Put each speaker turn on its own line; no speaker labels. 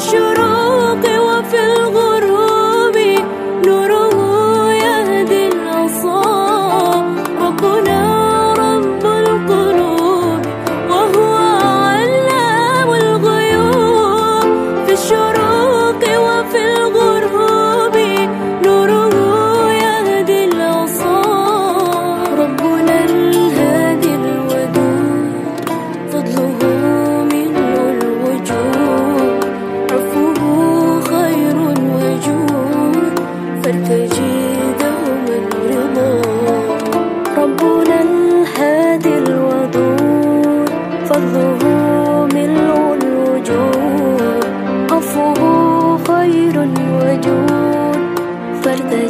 should زاد الودود فضله ملء الوجود عفوه خير وجود. فارتجى